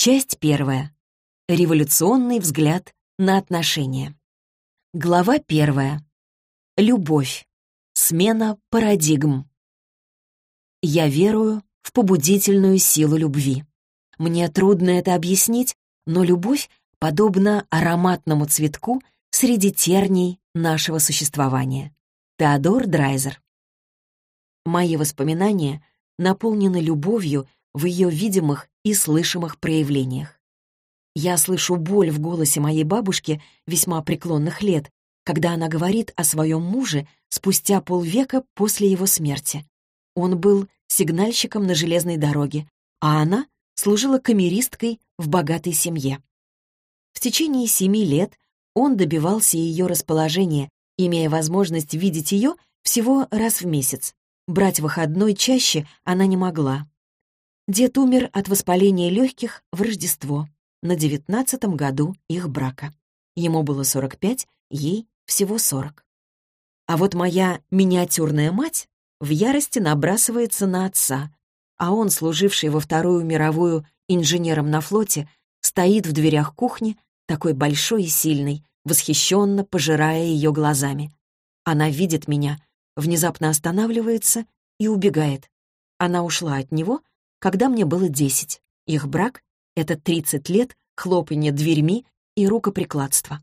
Часть первая. Революционный взгляд на отношения. Глава первая. Любовь. Смена парадигм. Я верую в побудительную силу любви. Мне трудно это объяснить, но любовь подобна ароматному цветку среди терней нашего существования. Теодор Драйзер. Мои воспоминания наполнены любовью в ее видимых и слышимых проявлениях. Я слышу боль в голосе моей бабушки весьма преклонных лет, когда она говорит о своем муже спустя полвека после его смерти. Он был сигнальщиком на железной дороге, а она служила камеристкой в богатой семье. В течение семи лет он добивался ее расположения, имея возможность видеть ее всего раз в месяц. Брать выходной чаще она не могла, Дед умер от воспаления легких в Рождество, на девятнадцатом году их брака. Ему было 45, ей всего 40. А вот моя миниатюрная мать в ярости набрасывается на отца, а он, служивший во Вторую мировую инженером на флоте, стоит в дверях кухни, такой большой и сильный, восхищенно пожирая ее глазами. Она видит меня, внезапно останавливается и убегает. Она ушла от него, когда мне было десять. Их брак — это тридцать лет хлопанья дверьми и рукоприкладства.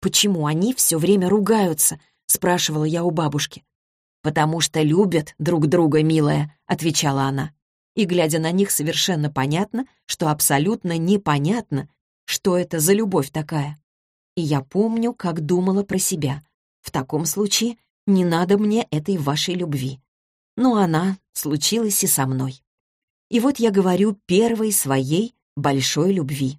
«Почему они все время ругаются?» — спрашивала я у бабушки. «Потому что любят друг друга, милая», — отвечала она. И, глядя на них, совершенно понятно, что абсолютно непонятно, что это за любовь такая. И я помню, как думала про себя. В таком случае не надо мне этой вашей любви. Но она случилась и со мной. И вот я говорю первой своей большой любви.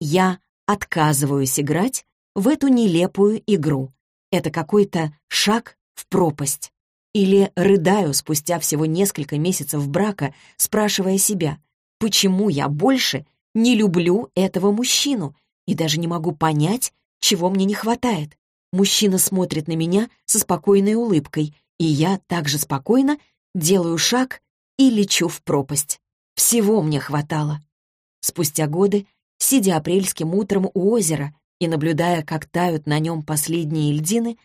Я отказываюсь играть в эту нелепую игру. Это какой-то шаг в пропасть. Или рыдаю спустя всего несколько месяцев брака, спрашивая себя, почему я больше не люблю этого мужчину и даже не могу понять, чего мне не хватает. Мужчина смотрит на меня со спокойной улыбкой, и я также спокойно делаю шаг и лечу в пропасть. Всего мне хватало. Спустя годы, сидя апрельским утром у озера и наблюдая, как тают на нем последние льдины,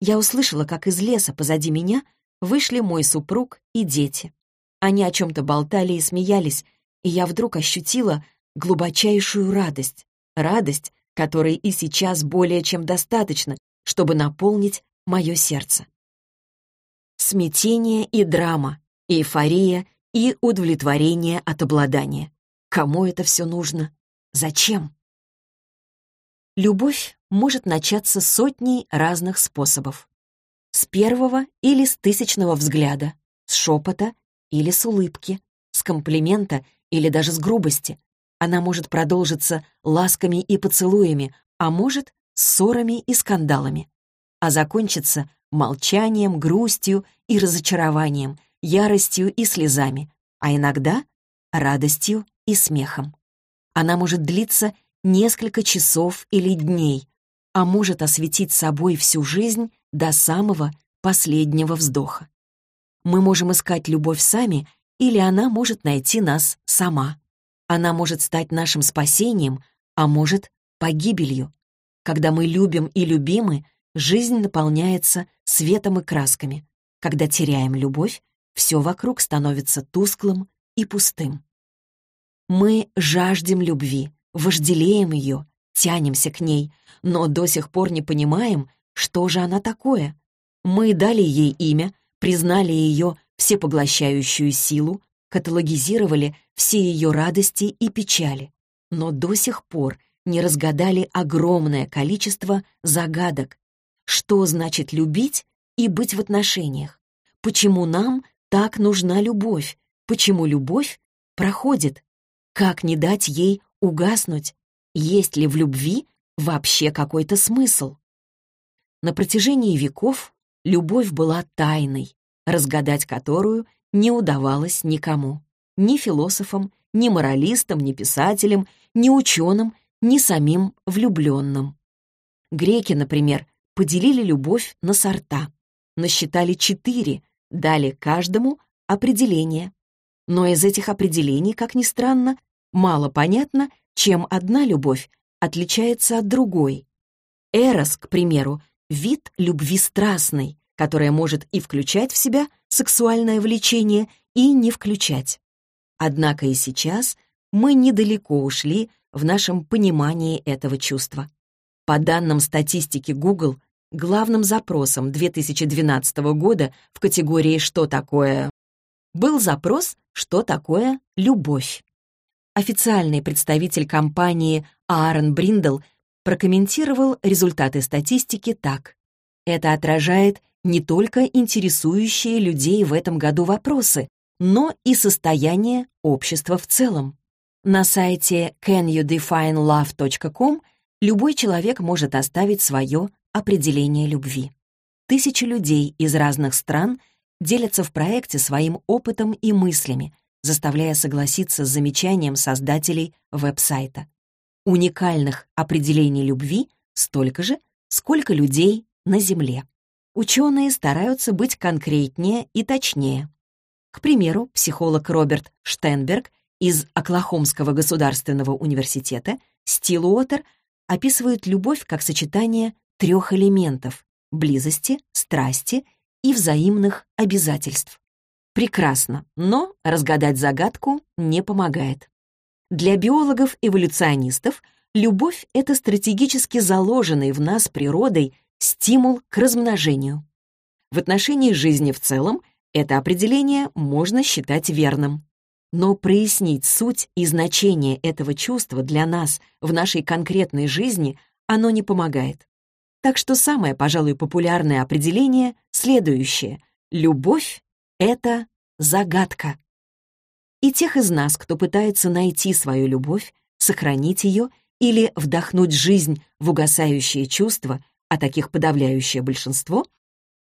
я услышала, как из леса позади меня вышли мой супруг и дети. Они о чем-то болтали и смеялись, и я вдруг ощутила глубочайшую радость. Радость, которой и сейчас более чем достаточно, чтобы наполнить мое сердце. Смятение и драма, эйфория и удовлетворение от обладания. Кому это все нужно? Зачем? Любовь может начаться сотней разных способов. С первого или с тысячного взгляда, с шепота или с улыбки, с комплимента или даже с грубости. Она может продолжиться ласками и поцелуями, а может — ссорами и скандалами. А закончиться молчанием, грустью и разочарованием, яростью и слезами, а иногда радостью и смехом. Она может длиться несколько часов или дней, а может осветить собой всю жизнь до самого последнего вздоха. Мы можем искать любовь сами, или она может найти нас сама. Она может стать нашим спасением, а может — погибелью. Когда мы любим и любимы, жизнь наполняется светом и красками. Когда теряем любовь, все вокруг становится тусклым и пустым. Мы жаждем любви, вожделеем ее, тянемся к ней, но до сих пор не понимаем, что же она такое. Мы дали ей имя, признали ее всепоглощающую силу, каталогизировали все ее радости и печали, но до сих пор не разгадали огромное количество загадок. Что значит любить и быть в отношениях? Почему нам так нужна любовь, Почему любовь проходит? Как не дать ей угаснуть? Есть ли в любви вообще какой-то смысл? На протяжении веков любовь была тайной, разгадать которую не удавалось никому. Ни философам, ни моралистам, ни писателям, ни ученым, ни самим влюбленным. Греки, например, поделили любовь на сорта, насчитали четыре, дали каждому определение. Но из этих определений, как ни странно, мало понятно, чем одна любовь отличается от другой. Эрос, к примеру, вид любви страстной, которая может и включать в себя сексуальное влечение, и не включать. Однако и сейчас мы недалеко ушли в нашем понимании этого чувства. По данным статистики Google, главным запросом 2012 года в категории «Что такое?» был запрос «Что такое любовь?». Официальный представитель компании Аарон Бриндл прокомментировал результаты статистики так. Это отражает не только интересующие людей в этом году вопросы, но и состояние общества в целом. На сайте canyoudefine.love.com любой человек может оставить свое определение любви. Тысячи людей из разных стран делятся в проекте своим опытом и мыслями, заставляя согласиться с замечанием создателей веб-сайта. Уникальных определений любви столько же, сколько людей на Земле. Ученые стараются быть конкретнее и точнее. К примеру, психолог Роберт Штенберг из Оклахомского государственного университета Стилуотер описывает любовь как сочетание трех элементов — близости, страсти и взаимных обязательств. Прекрасно, но разгадать загадку не помогает. Для биологов-эволюционистов любовь — это стратегически заложенный в нас природой стимул к размножению. В отношении жизни в целом это определение можно считать верным. Но прояснить суть и значение этого чувства для нас в нашей конкретной жизни оно не помогает. Так что самое, пожалуй, популярное определение следующее. Любовь — это загадка. И тех из нас, кто пытается найти свою любовь, сохранить ее или вдохнуть жизнь в угасающие чувства, а таких подавляющее большинство,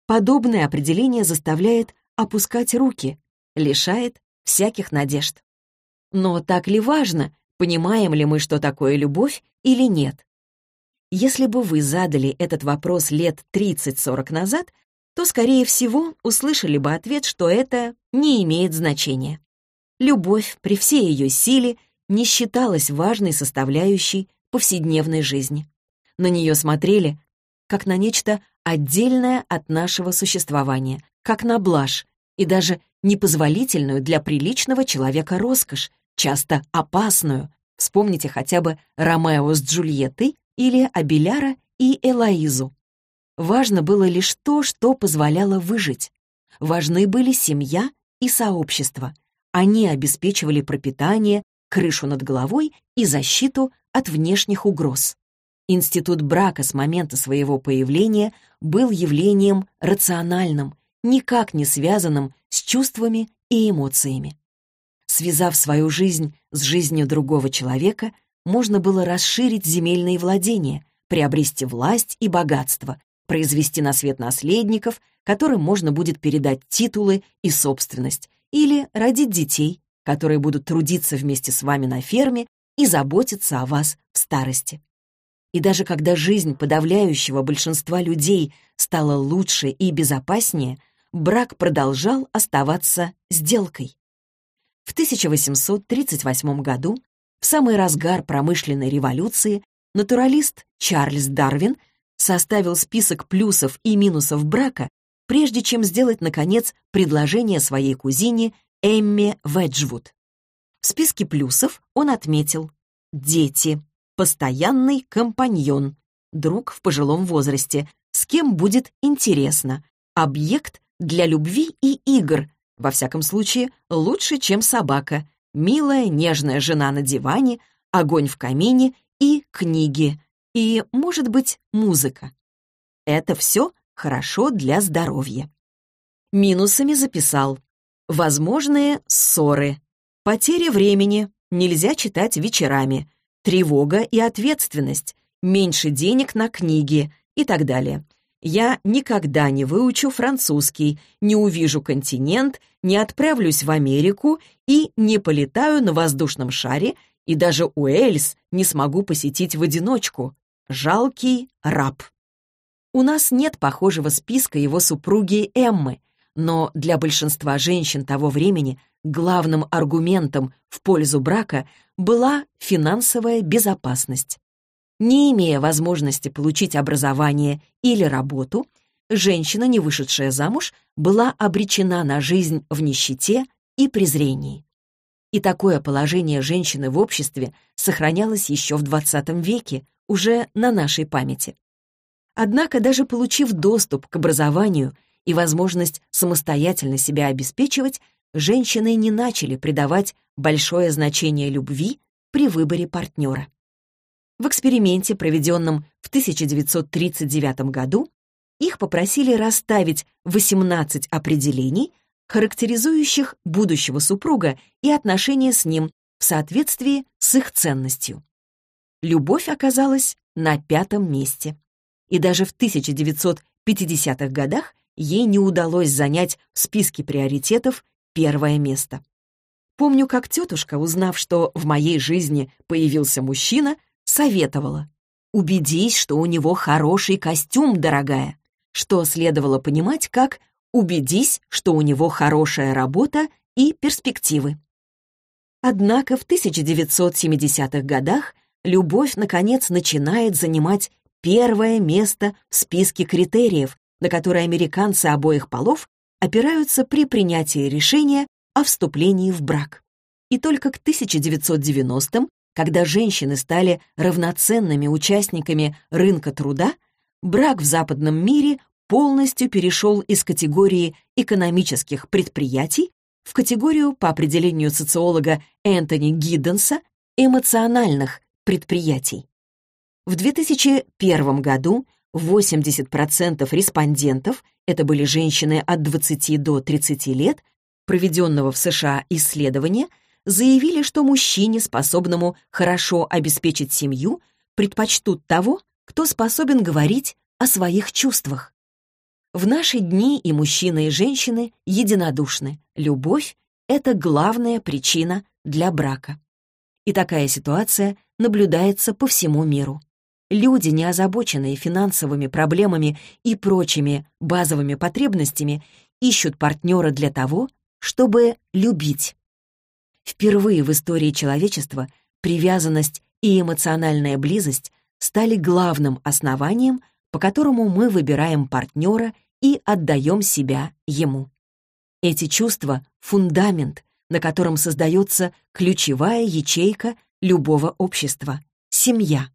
подобное определение заставляет опускать руки, лишает всяких надежд. Но так ли важно, понимаем ли мы, что такое любовь или нет? Если бы вы задали этот вопрос лет 30-40 назад, то, скорее всего, услышали бы ответ, что это не имеет значения. Любовь при всей ее силе не считалась важной составляющей повседневной жизни. На нее смотрели как на нечто отдельное от нашего существования, как на блажь и даже непозволительную для приличного человека роскошь, часто опасную. Вспомните хотя бы Ромео с Джульеттой или Абеляра и Элоизу. Важно было лишь то, что позволяло выжить. Важны были семья и сообщество. Они обеспечивали пропитание, крышу над головой и защиту от внешних угроз. Институт брака с момента своего появления был явлением рациональным, никак не связанным с чувствами и эмоциями. Связав свою жизнь с жизнью другого человека, можно было расширить земельные владения, приобрести власть и богатство, произвести на свет наследников, которым можно будет передать титулы и собственность, или родить детей, которые будут трудиться вместе с вами на ферме и заботиться о вас в старости. И даже когда жизнь подавляющего большинства людей стала лучше и безопаснее, брак продолжал оставаться сделкой. В 1838 году, в самый разгар промышленной революции, натуралист Чарльз Дарвин составил список плюсов и минусов брака, прежде чем сделать, наконец, предложение своей кузине Эмме Веджвуд. В списке плюсов он отметил «дети», постоянный компаньон, друг в пожилом возрасте, с кем будет интересно, объект для любви и игр, во всяком случае, лучше, чем собака, милая, нежная жена на диване, огонь в камине и книги, и, может быть, музыка. Это все хорошо для здоровья. Минусами записал Возможные ссоры. Потеря времени. Нельзя читать вечерами. Тревога и ответственность. Меньше денег на книги и так далее. Я никогда не выучу французский, не увижу континент, не отправлюсь в Америку и не полетаю на воздушном шаре, и даже Уэльс не смогу посетить в одиночку. Жалкий раб. У нас нет похожего списка его супруги Эммы, но для большинства женщин того времени главным аргументом в пользу брака была финансовая безопасность. Не имея возможности получить образование или работу, женщина, не вышедшая замуж, была обречена на жизнь в нищете и презрении. И такое положение женщины в обществе сохранялось еще в XX веке, уже на нашей памяти. Однако даже получив доступ к образованию и возможность самостоятельно себя обеспечивать, женщины не начали придавать большое значение любви при выборе партнера. В эксперименте, проведенном в 1939 году, их попросили расставить 18 определений, характеризующих будущего супруга и отношения с ним в соответствии с их ценностью. Любовь оказалась на пятом месте. И даже в 1950-х годах ей не удалось занять в списке приоритетов первое место. Помню, как тетушка, узнав, что в моей жизни появился мужчина, советовала. «Убедись, что у него хороший костюм, дорогая», что следовало понимать как «убедись, что у него хорошая работа и перспективы». Однако в 1970-х годах любовь, наконец, начинает занимать первое место в списке критериев, на которые американцы обоих полов опираются при принятии решения о вступлении в брак. И только к 1990-м, когда женщины стали равноценными участниками рынка труда, брак в западном мире полностью перешел из категории экономических предприятий в категорию, по определению социолога Энтони Гидденса, эмоциональных предприятий. В 2001 году 80% респондентов, это были женщины от 20 до 30 лет, проведенного в США исследования, заявили, что мужчине, способному хорошо обеспечить семью, предпочтут того, кто способен говорить о своих чувствах. В наши дни и мужчины, и женщины единодушны. Любовь — это главная причина для брака. И такая ситуация наблюдается по всему миру. Люди, не озабоченные финансовыми проблемами и прочими базовыми потребностями, ищут партнера для того, чтобы любить. Впервые в истории человечества привязанность и эмоциональная близость стали главным основанием, по которому мы выбираем партнера и отдаем себя ему. Эти чувства — фундамент, на котором создается ключевая ячейка любого общества — семья.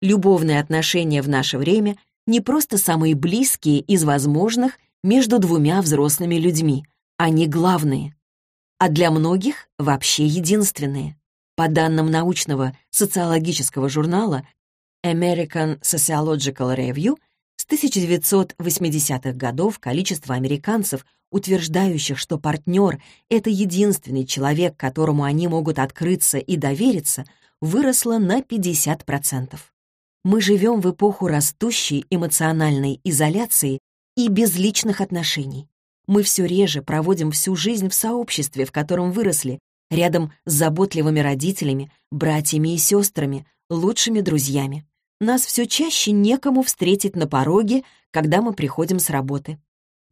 Любовные отношения в наше время не просто самые близкие из возможных между двумя взрослыми людьми, они главные. А для многих вообще единственные. По данным научного социологического журнала American Sociological Review, с 1980-х годов количество американцев, утверждающих, что партнер — это единственный человек, которому они могут открыться и довериться, выросло на 50%. Мы живем в эпоху растущей эмоциональной изоляции и безличных отношений. Мы все реже проводим всю жизнь в сообществе, в котором выросли, рядом с заботливыми родителями, братьями и сестрами, лучшими друзьями. Нас все чаще некому встретить на пороге, когда мы приходим с работы.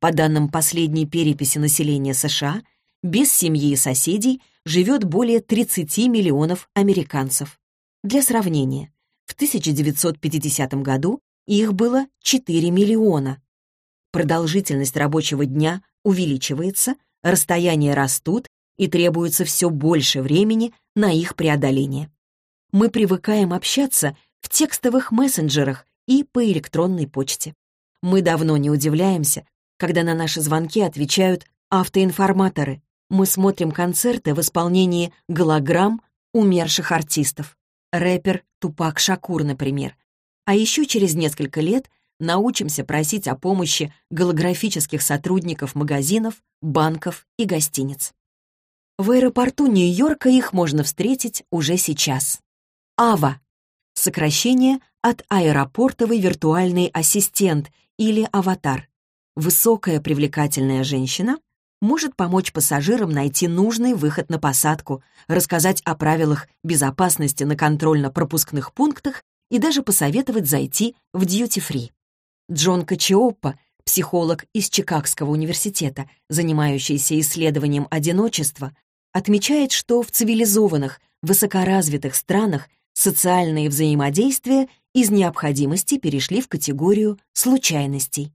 По данным последней переписи населения США, без семьи и соседей живет более 30 миллионов американцев. Для сравнения, в 1950 году их было 4 миллиона, Продолжительность рабочего дня увеличивается, расстояния растут и требуется все больше времени на их преодоление. Мы привыкаем общаться в текстовых мессенджерах и по электронной почте. Мы давно не удивляемся, когда на наши звонки отвечают автоинформаторы. Мы смотрим концерты в исполнении голограмм умерших артистов. Рэпер Тупак Шакур, например. А еще через несколько лет научимся просить о помощи голографических сотрудников магазинов, банков и гостиниц. В аэропорту Нью-Йорка их можно встретить уже сейчас. АВА — сокращение от аэропортовый виртуальный ассистент или аватар. Высокая привлекательная женщина может помочь пассажирам найти нужный выход на посадку, рассказать о правилах безопасности на контрольно-пропускных пунктах и даже посоветовать зайти в дьюти-фри. Джон Качиоппа, психолог из Чикагского университета, занимающийся исследованием одиночества, отмечает, что в цивилизованных, высокоразвитых странах социальные взаимодействия из необходимости перешли в категорию случайностей.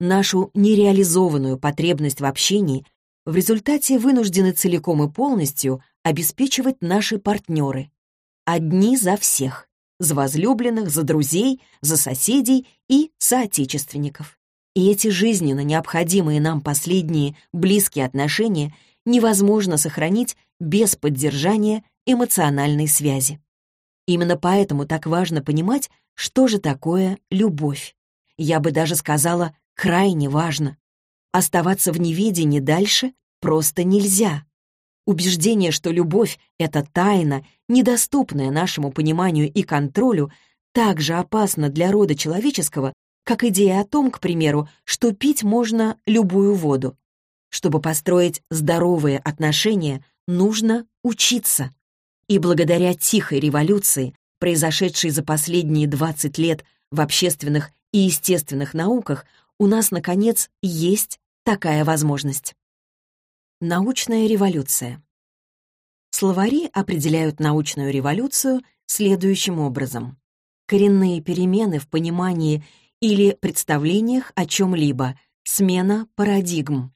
Нашу нереализованную потребность в общении в результате вынуждены целиком и полностью обеспечивать наши партнеры. Одни за всех за возлюбленных, за друзей, за соседей и соотечественников. И эти жизненно необходимые нам последние близкие отношения невозможно сохранить без поддержания эмоциональной связи. Именно поэтому так важно понимать, что же такое любовь. Я бы даже сказала, крайне важно. Оставаться в неведении дальше просто нельзя. Убеждение, что любовь — это тайна, недоступная нашему пониманию и контролю, так же опасно для рода человеческого, как идея о том, к примеру, что пить можно любую воду. Чтобы построить здоровые отношения, нужно учиться. И благодаря тихой революции, произошедшей за последние 20 лет в общественных и естественных науках, у нас, наконец, есть такая возможность. Научная революция. Словари определяют научную революцию следующим образом. Коренные перемены в понимании или представлениях о чем-либо, смена парадигм.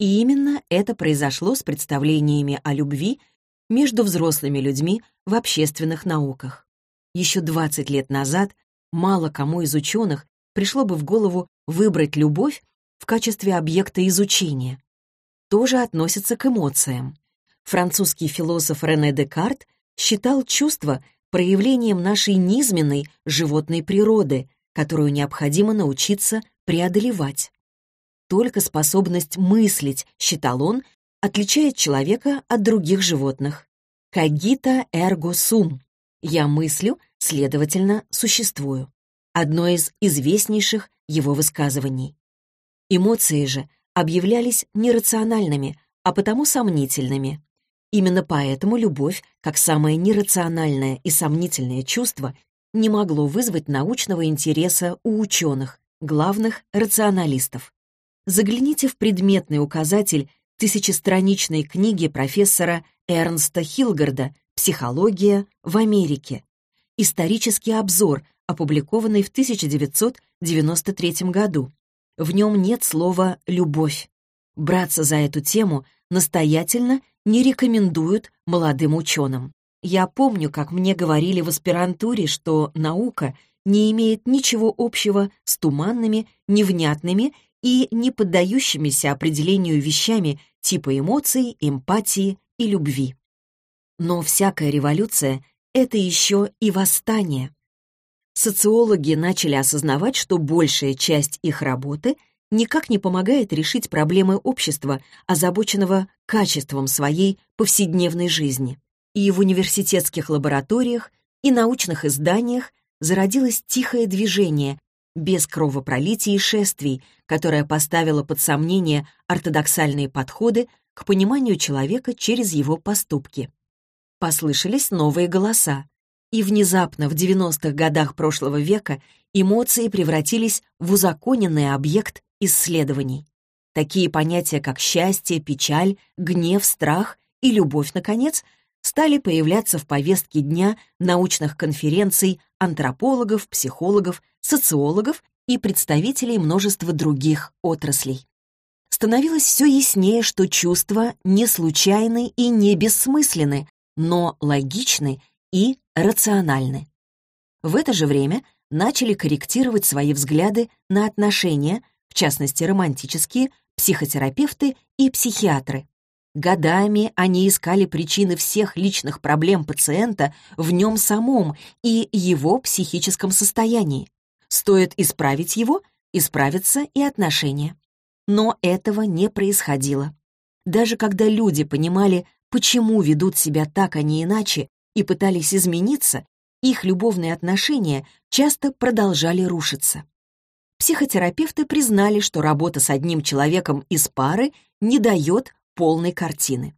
И именно это произошло с представлениями о любви между взрослыми людьми в общественных науках. Еще 20 лет назад мало кому из ученых пришло бы в голову выбрать любовь в качестве объекта изучения тоже относится к эмоциям. Французский философ Рене Декарт считал чувства проявлением нашей низменной животной природы, которую необходимо научиться преодолевать. Только способность мыслить, считал он, отличает человека от других животных. «Кагита эрго сум» — «я мыслю, следовательно, существую» — одно из известнейших его высказываний. Эмоции же объявлялись нерациональными, а потому сомнительными. Именно поэтому любовь, как самое нерациональное и сомнительное чувство, не могло вызвать научного интереса у ученых, главных рационалистов. Загляните в предметный указатель тысячестраничной книги профессора Эрнста Хилгарда «Психология в Америке». Исторический обзор, опубликованный в 1993 году. В нем нет слова «любовь». Браться за эту тему настоятельно не рекомендуют молодым ученым. Я помню, как мне говорили в аспирантуре, что наука не имеет ничего общего с туманными, невнятными и не поддающимися определению вещами типа эмоций, эмпатии и любви. Но всякая революция — это еще и восстание социологи начали осознавать, что большая часть их работы никак не помогает решить проблемы общества, озабоченного качеством своей повседневной жизни. И в университетских лабораториях, и научных изданиях зародилось тихое движение, без кровопролития и шествий, которое поставило под сомнение ортодоксальные подходы к пониманию человека через его поступки. Послышались новые голоса. И внезапно в 90-х годах прошлого века эмоции превратились в узаконенный объект исследований. Такие понятия, как счастье, печаль, гнев, страх и любовь, наконец, стали появляться в повестке дня научных конференций антропологов, психологов, социологов и представителей множества других отраслей. Становилось все яснее, что чувства не случайны и не бессмысленны, но логичны и рациональны. В это же время начали корректировать свои взгляды на отношения, в частности романтические, психотерапевты и психиатры. Годами они искали причины всех личных проблем пациента в нем самом и его психическом состоянии. Стоит исправить его, исправятся и отношения. Но этого не происходило. Даже когда люди понимали, почему ведут себя так, а не иначе, и пытались измениться, их любовные отношения часто продолжали рушиться. Психотерапевты признали, что работа с одним человеком из пары не дает полной картины.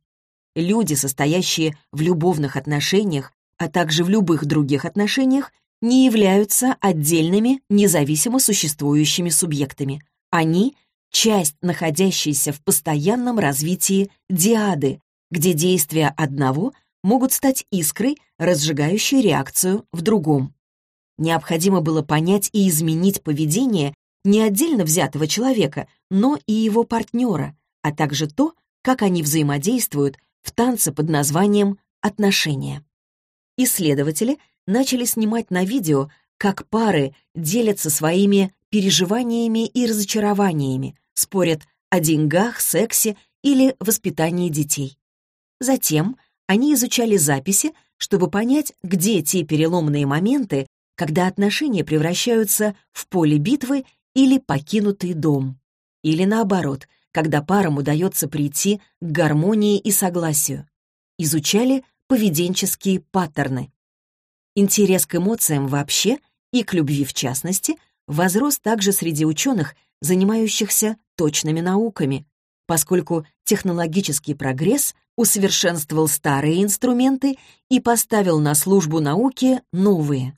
Люди, состоящие в любовных отношениях, а также в любых других отношениях, не являются отдельными, независимо существующими субъектами. Они — часть, находящаяся в постоянном развитии диады, где действия одного могут стать искрой, разжигающей реакцию в другом. Необходимо было понять и изменить поведение не отдельно взятого человека, но и его партнера, а также то, как они взаимодействуют в танце под названием «отношения». Исследователи начали снимать на видео, как пары делятся своими переживаниями и разочарованиями, спорят о деньгах, сексе или воспитании детей. Затем они изучали записи, чтобы понять, где те переломные моменты, когда отношения превращаются в поле битвы или покинутый дом. Или наоборот, когда парам удается прийти к гармонии и согласию. Изучали поведенческие паттерны. Интерес к эмоциям вообще и к любви в частности возрос также среди ученых, занимающихся точными науками, поскольку технологический прогресс усовершенствовал старые инструменты и поставил на службу науке новые.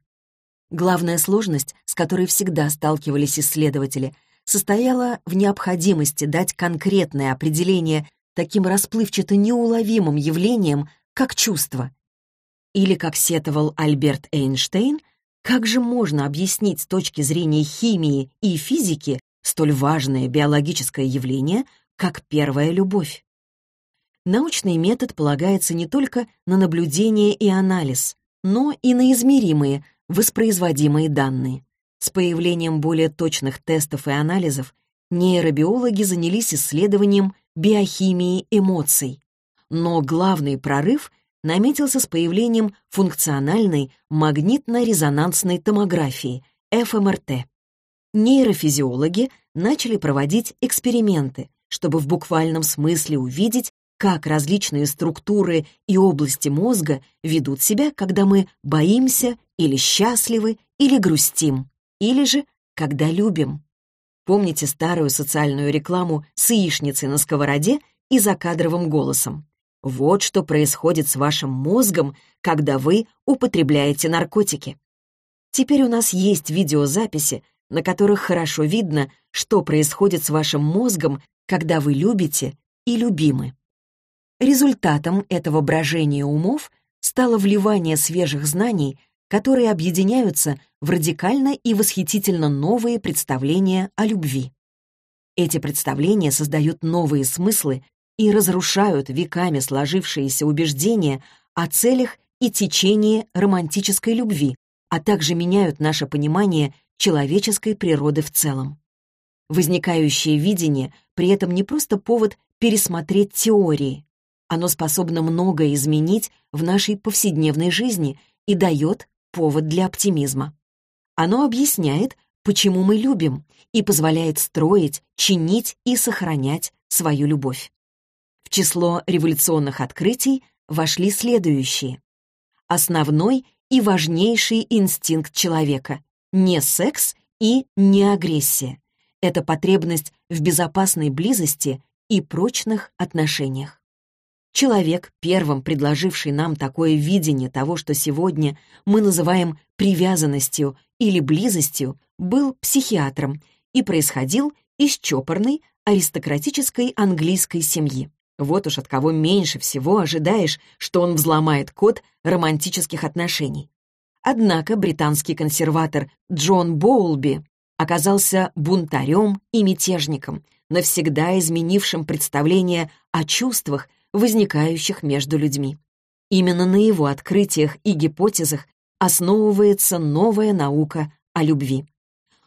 Главная сложность, с которой всегда сталкивались исследователи, состояла в необходимости дать конкретное определение таким расплывчато неуловимым явлениям, как чувство. Или, как сетовал Альберт Эйнштейн, как же можно объяснить с точки зрения химии и физики столь важное биологическое явление, как первая любовь? Научный метод полагается не только на наблюдение и анализ, но и на измеримые, воспроизводимые данные. С появлением более точных тестов и анализов нейробиологи занялись исследованием биохимии эмоций. Но главный прорыв наметился с появлением функциональной магнитно-резонансной томографии, ФМРТ. Нейрофизиологи начали проводить эксперименты, чтобы в буквальном смысле увидеть, как различные структуры и области мозга ведут себя, когда мы боимся или счастливы, или грустим, или же когда любим. Помните старую социальную рекламу с яичницей на сковороде и закадровым голосом? Вот что происходит с вашим мозгом, когда вы употребляете наркотики. Теперь у нас есть видеозаписи, на которых хорошо видно, что происходит с вашим мозгом, когда вы любите и любимы. Результатом этого брожения умов стало вливание свежих знаний, которые объединяются в радикально и восхитительно новые представления о любви. Эти представления создают новые смыслы и разрушают веками сложившиеся убеждения о целях и течении романтической любви, а также меняют наше понимание человеческой природы в целом. Возникающее видение при этом не просто повод пересмотреть теории, оно способно многое изменить в нашей повседневной жизни и дает повод для оптимизма. Оно объясняет, почему мы любим, и позволяет строить, чинить и сохранять свою любовь. В число революционных открытий вошли следующие. Основной и важнейший инстинкт человека — не секс и не агрессия. Это потребность в безопасной близости и прочных отношениях. Человек, первым предложивший нам такое видение того, что сегодня мы называем привязанностью или близостью, был психиатром и происходил из чопорной аристократической английской семьи. Вот уж от кого меньше всего ожидаешь, что он взломает код романтических отношений. Однако британский консерватор Джон Боулби оказался бунтарем и мятежником, навсегда изменившим представление о чувствах возникающих между людьми. Именно на его открытиях и гипотезах основывается новая наука о любви.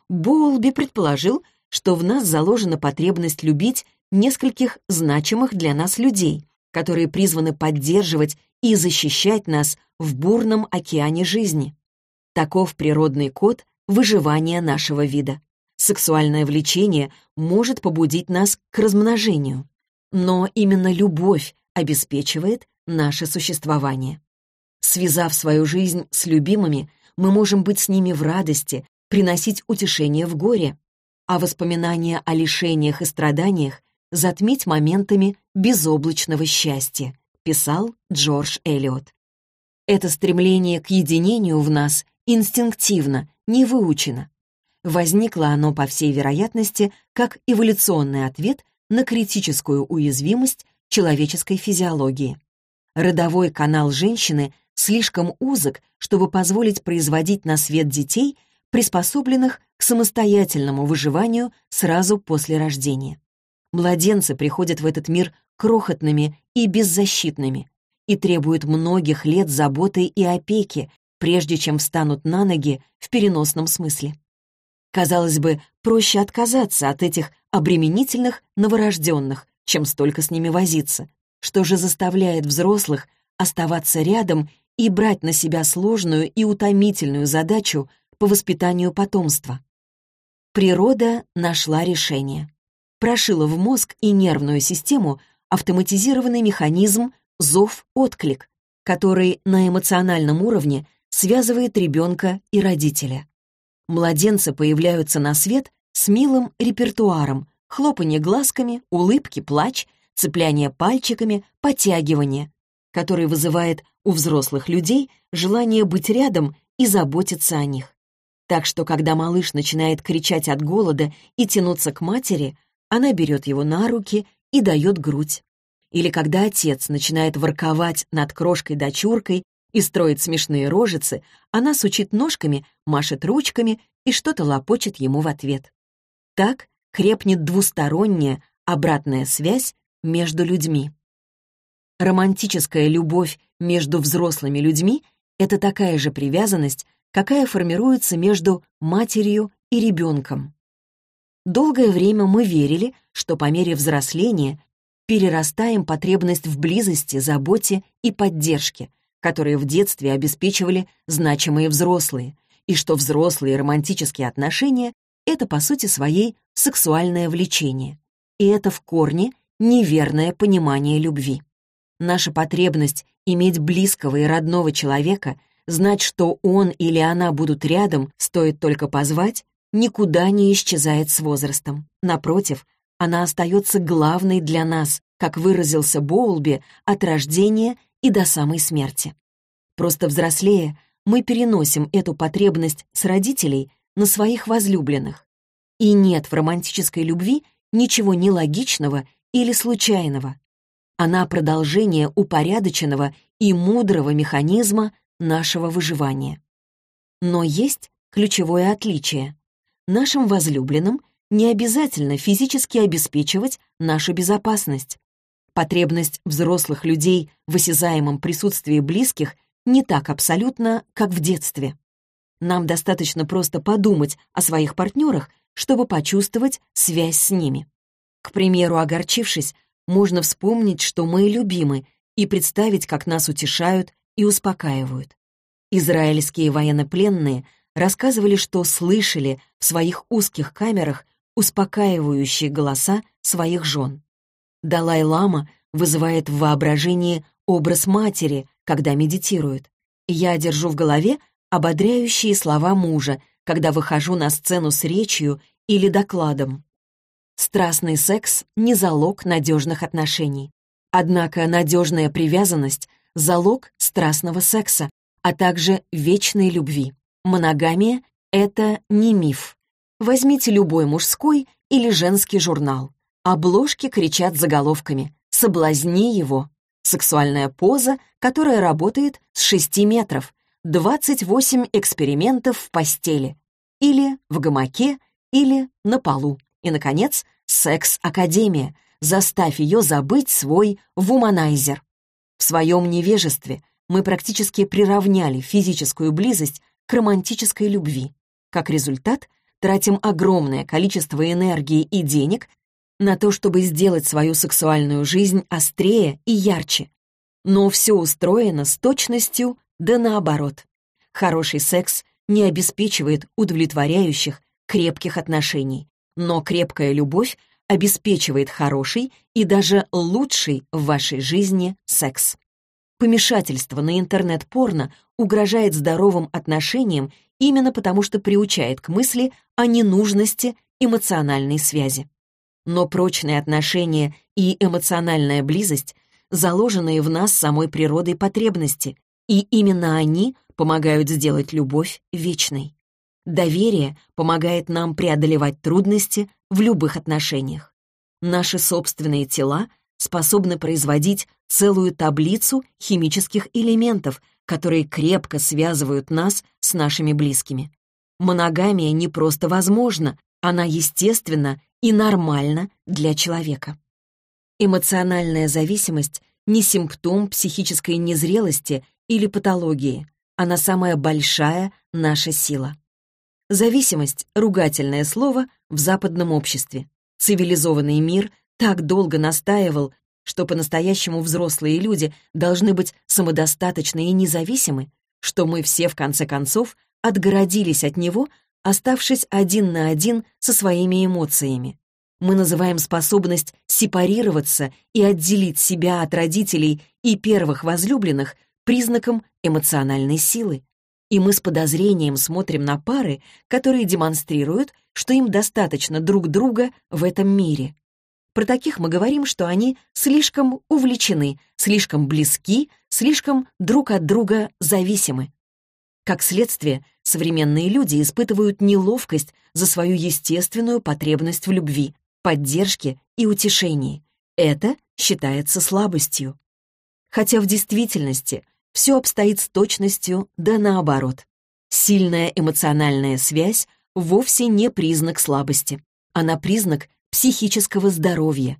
Боулби предположил, что в нас заложена потребность любить нескольких значимых для нас людей, которые призваны поддерживать и защищать нас в бурном океане жизни. Таков природный код выживания нашего вида. Сексуальное влечение может побудить нас к размножению. Но именно любовь обеспечивает наше существование. Связав свою жизнь с любимыми, мы можем быть с ними в радости, приносить утешение в горе, а воспоминания о лишениях и страданиях затмить моментами безоблачного счастья, писал Джордж Эллиот. Это стремление к единению в нас инстинктивно, не выучено. Возникло оно, по всей вероятности, как эволюционный ответ на критическую уязвимость человеческой физиологии. Родовой канал женщины слишком узок, чтобы позволить производить на свет детей, приспособленных к самостоятельному выживанию сразу после рождения. Младенцы приходят в этот мир крохотными и беззащитными и требуют многих лет заботы и опеки, прежде чем встанут на ноги в переносном смысле. Казалось бы, проще отказаться от этих обременительных новорожденных, чем столько с ними возиться. Что же заставляет взрослых оставаться рядом и брать на себя сложную и утомительную задачу по воспитанию потомства? Природа нашла решение. Прошила в мозг и нервную систему автоматизированный механизм зов-отклик, который на эмоциональном уровне связывает ребенка и родителя. Младенцы появляются на свет с милым репертуаром, хлопанье глазками, улыбки, плач, цепляние пальчиками, подтягивание, который вызывает у взрослых людей желание быть рядом и заботиться о них. Так что, когда малыш начинает кричать от голода и тянуться к матери, она берет его на руки и дает грудь. Или когда отец начинает ворковать над крошкой-дочуркой и строит смешные рожицы, она сучит ножками, машет ручками и что-то лопочет ему в ответ. Так крепнет двусторонняя обратная связь между людьми. Романтическая любовь между взрослыми людьми — это такая же привязанность, какая формируется между матерью и ребенком. Долгое время мы верили, что по мере взросления перерастаем потребность в близости, заботе и поддержке, которые в детстве обеспечивали значимые взрослые, и что взрослые романтические отношения — это, по сути своей, сексуальное влечение. И это в корне неверное понимание любви. Наша потребность иметь близкого и родного человека, знать, что он или она будут рядом, стоит только позвать, никуда не исчезает с возрастом. Напротив, она остается главной для нас, как выразился Боулби, от рождения и до самой смерти. Просто взрослее мы переносим эту потребность с родителей на своих возлюбленных. И нет в романтической любви ничего нелогичного или случайного. Она продолжение упорядоченного и мудрого механизма нашего выживания. Но есть ключевое отличие. Нашим возлюбленным не обязательно физически обеспечивать нашу безопасность. Потребность взрослых людей в осязаемом присутствии близких не так абсолютно, как в детстве. Нам достаточно просто подумать о своих партнерах, чтобы почувствовать связь с ними. К примеру, огорчившись, можно вспомнить, что мы любимы, и представить, как нас утешают и успокаивают. Израильские военнопленные рассказывали, что слышали в своих узких камерах успокаивающие голоса своих жен. Далай-лама вызывает в воображении образ матери, когда медитирует. Я держу в голове ободряющие слова мужа, когда выхожу на сцену с речью или докладом. Страстный секс — не залог надежных отношений. Однако надежная привязанность — залог страстного секса, а также вечной любви. Моногамия — это не миф. Возьмите любой мужской или женский журнал. Обложки кричат заголовками «Соблазни его». Сексуальная поза, которая работает с 6 метров. 28 экспериментов в постели. Или в гамаке, или на полу. И, наконец, секс-академия. Заставь ее забыть свой вуманайзер. В своем невежестве мы практически приравняли физическую близость к романтической любви. Как результат, тратим огромное количество энергии и денег на то, чтобы сделать свою сексуальную жизнь острее и ярче. Но все устроено с точностью, да наоборот. Хороший секс не обеспечивает удовлетворяющих, крепких отношений, но крепкая любовь обеспечивает хороший и даже лучший в вашей жизни секс. Помешательство на интернет-порно угрожает здоровым отношениям именно потому, что приучает к мысли о ненужности эмоциональной связи. Но прочные отношения и эмоциональная близость заложенные в нас самой природой потребности, и именно они помогают сделать любовь вечной. Доверие помогает нам преодолевать трудности в любых отношениях. Наши собственные тела способны производить целую таблицу химических элементов, которые крепко связывают нас с нашими близкими. Моногамия не просто возможна, она естественна и нормальна для человека. Эмоциональная зависимость не симптом психической незрелости или патологии, она самая большая наша сила. Зависимость — ругательное слово в западном обществе. Цивилизованный мир так долго настаивал, что по-настоящему взрослые люди должны быть самодостаточны и независимы, что мы все, в конце концов, отгородились от него, оставшись один на один со своими эмоциями. Мы называем способность сепарироваться и отделить себя от родителей и первых возлюбленных признаком эмоциональной силы. И мы с подозрением смотрим на пары, которые демонстрируют, что им достаточно друг друга в этом мире. Про таких мы говорим, что они слишком увлечены, слишком близки, слишком друг от друга зависимы. Как следствие, современные люди испытывают неловкость за свою естественную потребность в любви, поддержке и утешении. Это считается слабостью. Хотя в действительности все обстоит с точностью да наоборот. Сильная эмоциональная связь вовсе не признак слабости. Она признак психического здоровья.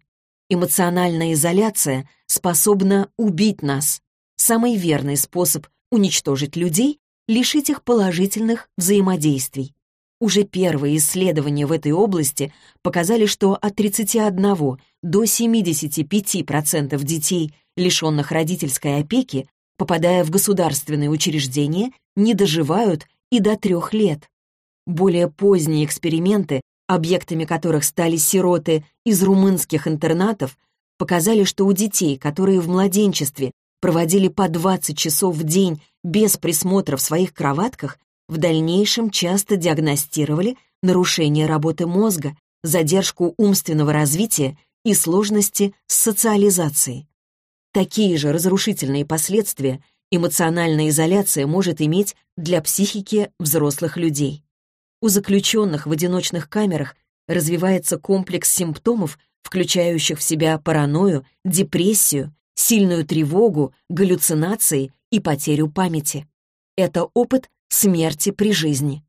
Эмоциональная изоляция способна убить нас. Самый верный способ уничтожить людей — лишить их положительных взаимодействий. Уже первые исследования в этой области показали, что от 31 до 75% детей, лишенных родительской опеки, попадая в государственные учреждения, не доживают и до трех лет. Более поздние эксперименты объектами которых стали сироты из румынских интернатов, показали, что у детей, которые в младенчестве проводили по 20 часов в день без присмотра в своих кроватках, в дальнейшем часто диагностировали нарушение работы мозга, задержку умственного развития и сложности с социализацией. Такие же разрушительные последствия эмоциональная изоляция может иметь для психики взрослых людей. У заключенных в одиночных камерах развивается комплекс симптомов, включающих в себя паранойю, депрессию, сильную тревогу, галлюцинации и потерю памяти. Это опыт смерти при жизни.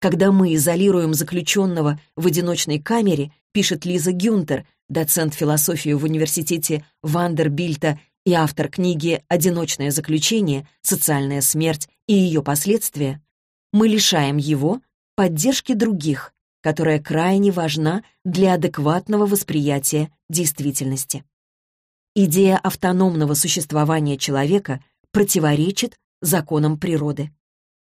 Когда мы изолируем заключенного в одиночной камере, пишет Лиза Гюнтер, доцент философии в университете Вандербильта и автор книги «Одиночное заключение. Социальная смерть и ее последствия», мы лишаем его поддержки других, которая крайне важна для адекватного восприятия действительности. Идея автономного существования человека противоречит законам природы.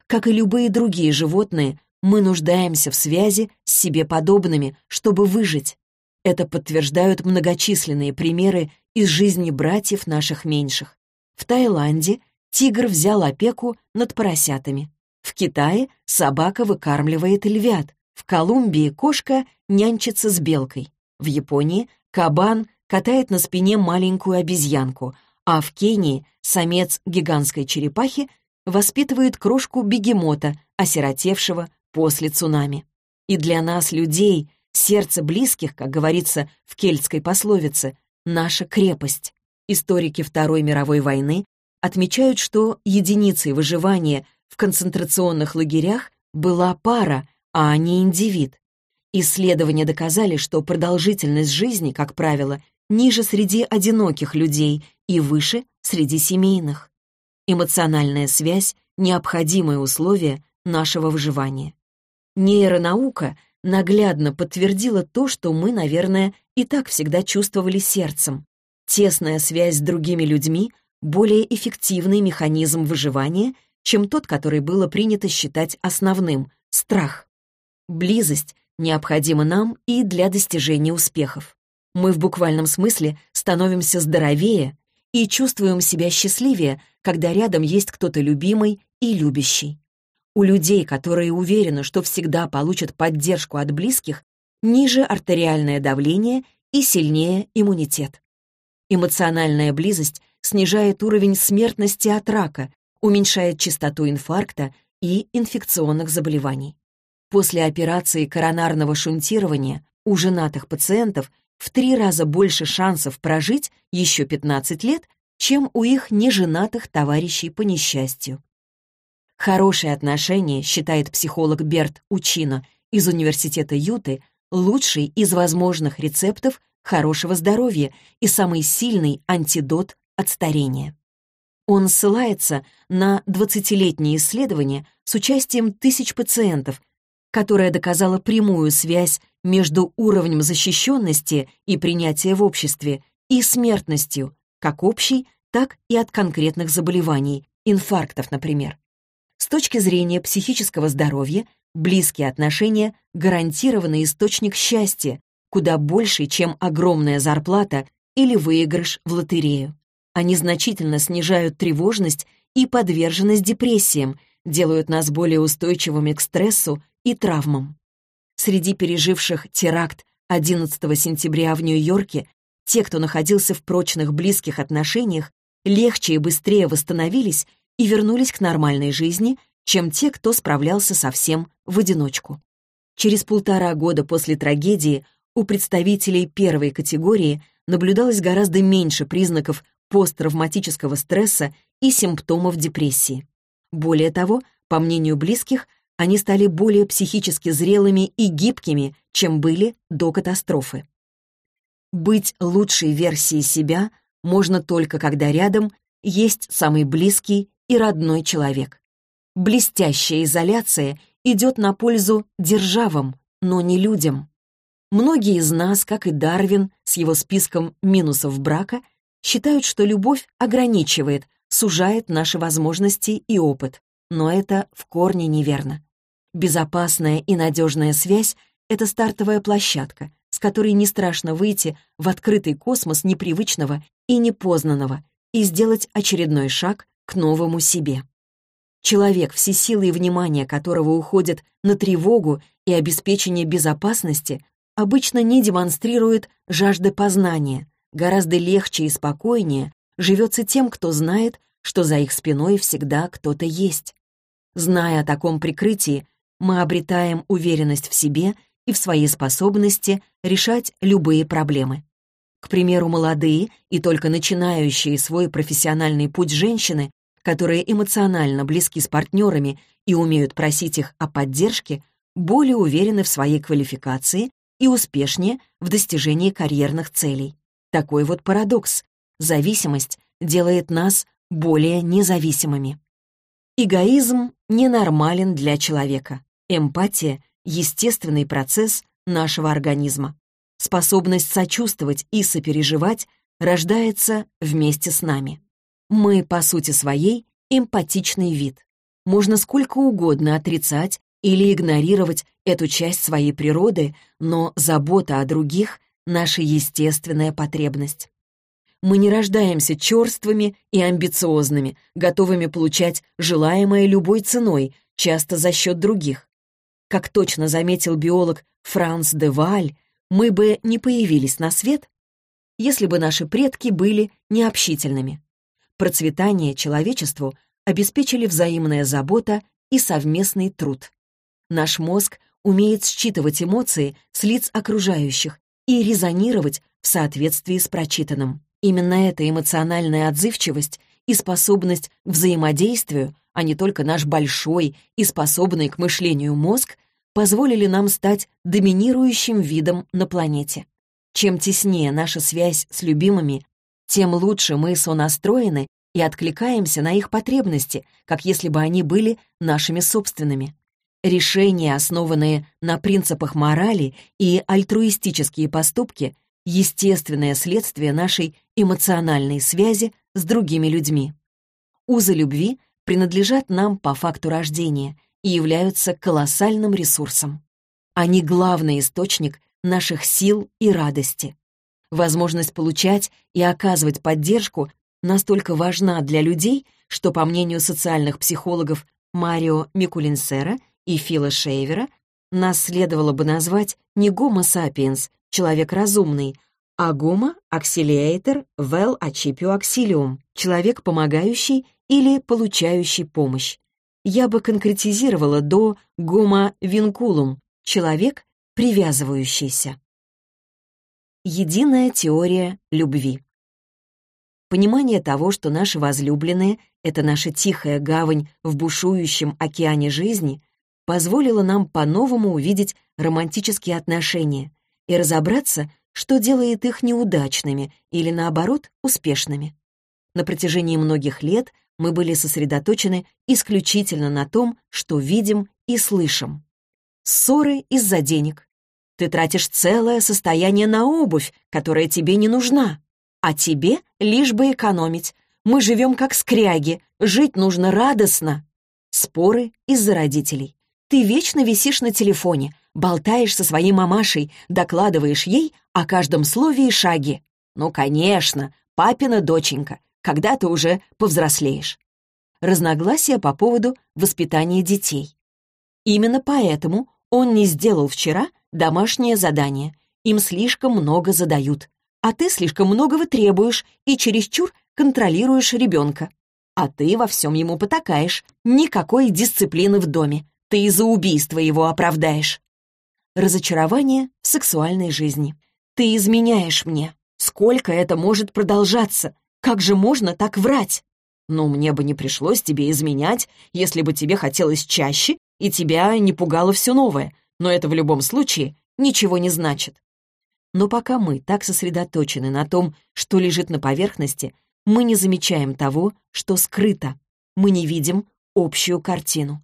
Как и любые другие животные, мы нуждаемся в связи с себе подобными, чтобы выжить. Это подтверждают многочисленные примеры из жизни братьев наших меньших. В Таиланде тигр взял опеку над поросятами. В Китае собака выкармливает львят. В Колумбии кошка нянчится с белкой. В Японии кабан катает на спине маленькую обезьянку, а в Кении самец гигантской черепахи воспитывает крошку бегемота, осиротевшего после цунами. И для нас, людей, сердце близких, как говорится в кельтской пословице, наша крепость. Историки Второй мировой войны отмечают, что единицей выживания в концентрационных лагерях была пара, а не индивид. Исследования доказали, что продолжительность жизни, как правило, ниже среди одиноких людей и выше среди семейных. Эмоциональная связь — необходимое условие нашего выживания. Нейронаука наглядно подтвердила то, что мы, наверное, и так всегда чувствовали сердцем. Тесная связь с другими людьми — более эффективный механизм выживания — чем тот, который было принято считать основным — страх. Близость необходима нам и для достижения успехов. Мы в буквальном смысле становимся здоровее и чувствуем себя счастливее, когда рядом есть кто-то любимый и любящий. У людей, которые уверены, что всегда получат поддержку от близких, ниже артериальное давление и сильнее иммунитет. Эмоциональная близость снижает уровень смертности от рака, уменьшает частоту инфаркта и инфекционных заболеваний. После операции коронарного шунтирования у женатых пациентов в три раза больше шансов прожить еще 15 лет, чем у их неженатых товарищей по несчастью. Хорошие отношения, считает психолог Берт Учино из Университета Юты, лучший из возможных рецептов хорошего здоровья и самый сильный антидот от старения. Он ссылается на 20-летние исследования с участием тысяч пациентов, которое доказало прямую связь между уровнем защищенности и принятия в обществе и смертностью, как общей, так и от конкретных заболеваний, инфарктов, например. С точки зрения психического здоровья, близкие отношения — гарантированный источник счастья, куда больше, чем огромная зарплата или выигрыш в лотерею. Они значительно снижают тревожность и подверженность депрессиям, делают нас более устойчивыми к стрессу и травмам. Среди переживших теракт 11 сентября в Нью-Йорке те, кто находился в прочных близких отношениях, легче и быстрее восстановились и вернулись к нормальной жизни, чем те, кто справлялся совсем в одиночку. Через полтора года после трагедии у представителей первой категории наблюдалось гораздо меньше признаков посттравматического стресса и симптомов депрессии. Более того, по мнению близких, они стали более психически зрелыми и гибкими, чем были до катастрофы. Быть лучшей версией себя можно только когда рядом есть самый близкий и родной человек. Блестящая изоляция идет на пользу державам, но не людям. Многие из нас, как и Дарвин с его списком минусов брака, считают, что любовь ограничивает, сужает наши возможности и опыт. Но это в корне неверно. Безопасная и надежная связь — это стартовая площадка, с которой не страшно выйти в открытый космос непривычного и непознанного и сделать очередной шаг к новому себе. Человек, все силы и внимание которого уходят на тревогу и обеспечение безопасности, обычно не демонстрирует жажды познания, гораздо легче и спокойнее живется тем, кто знает, что за их спиной всегда кто-то есть. Зная о таком прикрытии, мы обретаем уверенность в себе и в своей способности решать любые проблемы. К примеру, молодые и только начинающие свой профессиональный путь женщины, которые эмоционально близки с партнерами и умеют просить их о поддержке, более уверены в своей квалификации и успешнее в достижении карьерных целей. Такой вот парадокс. Зависимость делает нас более независимыми. Эгоизм ненормален для человека. Эмпатия — естественный процесс нашего организма. Способность сочувствовать и сопереживать рождается вместе с нами. Мы, по сути своей, эмпатичный вид. Можно сколько угодно отрицать или игнорировать эту часть своей природы, но забота о других — наша естественная потребность. Мы не рождаемся черствыми и амбициозными, готовыми получать желаемое любой ценой, часто за счет других. Как точно заметил биолог Франц де Валь, мы бы не появились на свет, если бы наши предки были необщительными. Процветание человечеству обеспечили взаимная забота и совместный труд. Наш мозг умеет считывать эмоции с лиц окружающих и резонировать в соответствии с прочитанным. Именно эта эмоциональная отзывчивость и способность к взаимодействию а не только наш большой и способный к мышлению мозг, позволили нам стать доминирующим видом на планете. Чем теснее наша связь с любимыми, тем лучше мы сонастроены и откликаемся на их потребности, как если бы они были нашими собственными. Решения, основанные на принципах морали и альтруистические поступки — естественное следствие нашей эмоциональной связи с другими людьми. Узы любви принадлежат нам по факту рождения и являются колоссальным ресурсом. Они главный источник наших сил и радости. Возможность получать и оказывать поддержку настолько важна для людей, что, по мнению социальных психологов Марио Микулинсера и Фила Шейвера, нас следовало бы назвать не гомо сапиенс, человек разумный, а гомо аксилиэйтер vel acipio axilium, человек помогающий или получающий помощь. Я бы конкретизировала до гомо винкулум, человек, привязывающийся. Единая теория любви. Понимание того, что наши возлюбленные — это наша тихая гавань в бушующем океане жизни, позволило нам по-новому увидеть романтические отношения и разобраться, что делает их неудачными или, наоборот, успешными. На протяжении многих лет мы были сосредоточены исключительно на том, что видим и слышим. Ссоры из-за денег. Ты тратишь целое состояние на обувь, которая тебе не нужна. А тебе лишь бы экономить. Мы живем как скряги, жить нужно радостно. Споры из-за родителей. Ты вечно висишь на телефоне, болтаешь со своей мамашей, докладываешь ей о каждом слове и шаге. Ну, конечно, папина доченька, когда ты уже повзрослеешь. Разногласия по поводу воспитания детей. Именно поэтому он не сделал вчера домашнее задание. Им слишком много задают а ты слишком многого требуешь и чересчур контролируешь ребенка. А ты во всем ему потакаешь. Никакой дисциплины в доме. Ты из-за убийства его оправдаешь. Разочарование в сексуальной жизни. Ты изменяешь мне. Сколько это может продолжаться? Как же можно так врать? Ну, мне бы не пришлось тебе изменять, если бы тебе хотелось чаще, и тебя не пугало все новое. Но это в любом случае ничего не значит. Но пока мы так сосредоточены на том, что лежит на поверхности, мы не замечаем того, что скрыто. Мы не видим общую картину.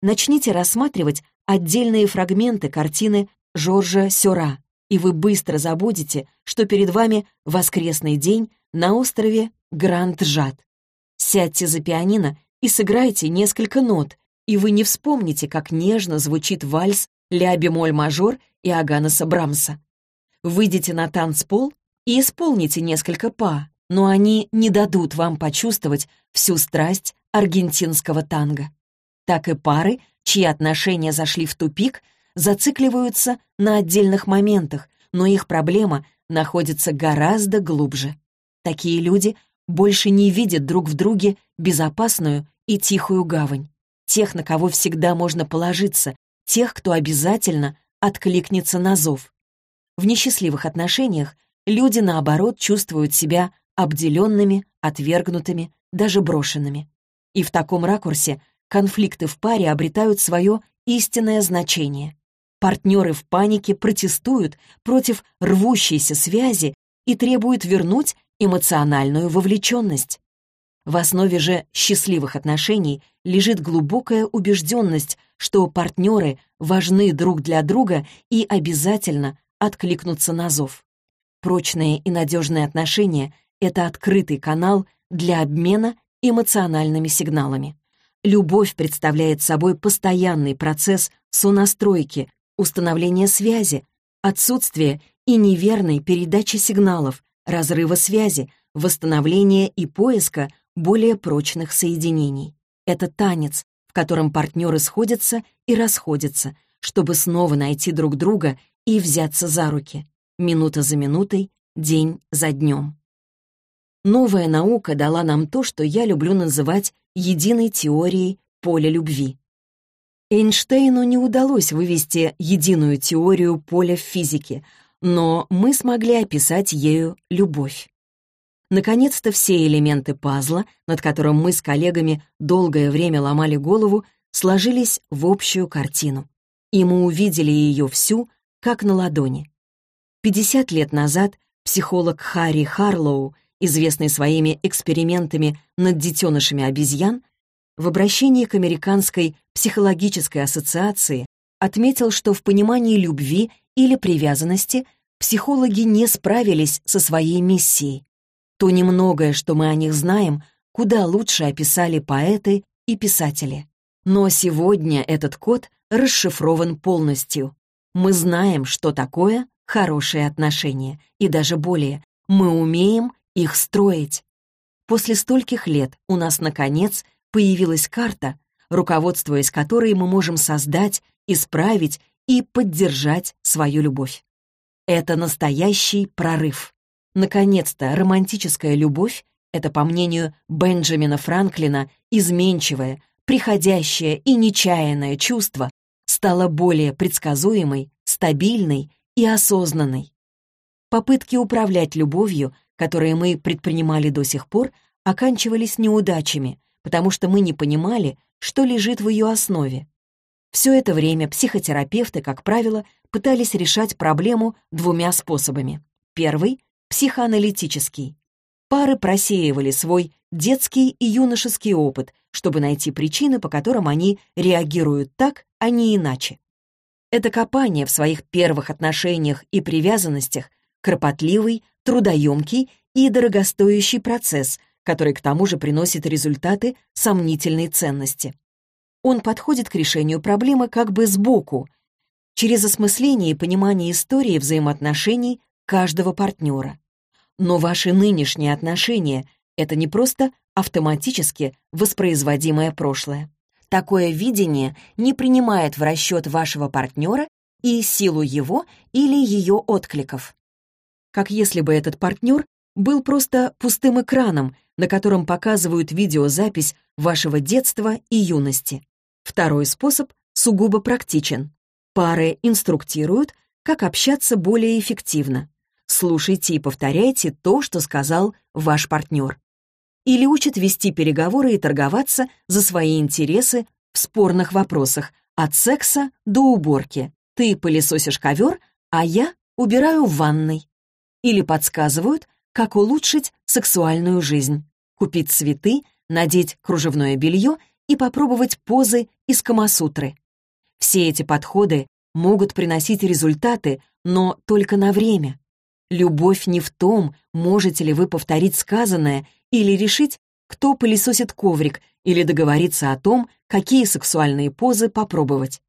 Начните рассматривать отдельные фрагменты картины Жоржа Сюра, и вы быстро забудете, что перед вами воскресный день на острове Гранд-Жад. Сядьте за пианино и сыграйте несколько нот, и вы не вспомните, как нежно звучит вальс ля-бемоль-мажор Иоганнеса Брамса. Выйдите на танцпол и исполните несколько па, но они не дадут вам почувствовать всю страсть аргентинского танго. Так и пары, чьи отношения зашли в тупик, зацикливаются на отдельных моментах, но их проблема находится гораздо глубже. Такие люди больше не видят друг в друге безопасную и тихую гавань. Тех, на кого всегда можно положиться, тех, кто обязательно откликнется на зов. В несчастливых отношениях люди, наоборот, чувствуют себя обделенными, отвергнутыми, даже брошенными. И в таком ракурсе конфликты в паре обретают свое истинное значение. Партнеры в панике протестуют против рвущейся связи и требуют вернуть эмоциональную вовлеченность. В основе же счастливых отношений лежит глубокая убежденность, что партнеры важны друг для друга и обязательно откликнуться на зов. Прочные и надежные отношения — это открытый канал для обмена эмоциональными сигналами. Любовь представляет собой постоянный процесс сонастройки, установления связи, отсутствие и неверной передачи сигналов, разрыва связи, восстановления и поиска более прочных соединений. Это танец, в котором партнеры сходятся и расходятся, чтобы снова найти друг друга и взяться за руки, минута за минутой, день за днем. Новая наука дала нам то, что я люблю называть единой теорией поля любви. Эйнштейну не удалось вывести единую теорию поля в физике, но мы смогли описать ею любовь. Наконец-то все элементы пазла, над которым мы с коллегами долгое время ломали голову, сложились в общую картину. И мы увидели ее всю как на ладони. 50 лет назад психолог Харри Харлоу, известный своими экспериментами над детенышами обезьян, в обращении к Американской психологической ассоциации отметил, что в понимании любви или привязанности психологи не справились со своей миссией. То немногое, что мы о них знаем, куда лучше описали поэты и писатели. Но сегодня этот код расшифрован полностью. Мы знаем, что такое хорошие отношения, и даже более, мы умеем их строить. После стольких лет у нас, наконец, появилась карта, руководствуясь которой мы можем создать, исправить и поддержать свою любовь. Это настоящий прорыв. Наконец-то романтическая любовь — это, по мнению Бенджамина Франклина, изменчивое, приходящее и нечаянное чувство стало более предсказуемой, стабильной и осознанной. Попытки управлять любовью, которые мы предпринимали до сих пор, оканчивались неудачами, потому что мы не понимали, что лежит в ее основе. Все это время психотерапевты, как правило, пытались решать проблему двумя способами. Первый — психоаналитический. Пары просеивали свой детский и юношеский опыт, чтобы найти причины, по которым они реагируют так, а не иначе. Это копание в своих первых отношениях и привязанностях кропотливый, трудоемкий и дорогостоящий процесс, который к тому же приносит результаты сомнительной ценности. Он подходит к решению проблемы как бы сбоку, через осмысление и понимание истории взаимоотношений каждого партнера. Но ваши нынешние отношения — это не просто автоматически воспроизводимое прошлое. Такое видение не принимает в расчет вашего партнера и силу его или ее откликов как если бы этот партнер был просто пустым экраном, на котором показывают видеозапись вашего детства и юности. Второй способ сугубо практичен. Пары инструктируют, как общаться более эффективно. Слушайте и повторяйте то, что сказал ваш партнер. Или учат вести переговоры и торговаться за свои интересы в спорных вопросах, от секса до уборки. Ты пылесосишь ковер, а я убираю в ванной или подсказывают, как улучшить сексуальную жизнь, купить цветы, надеть кружевное белье и попробовать позы из Камасутры. Все эти подходы могут приносить результаты, но только на время. Любовь не в том, можете ли вы повторить сказанное или решить, кто пылесосит коврик, или договориться о том, какие сексуальные позы попробовать.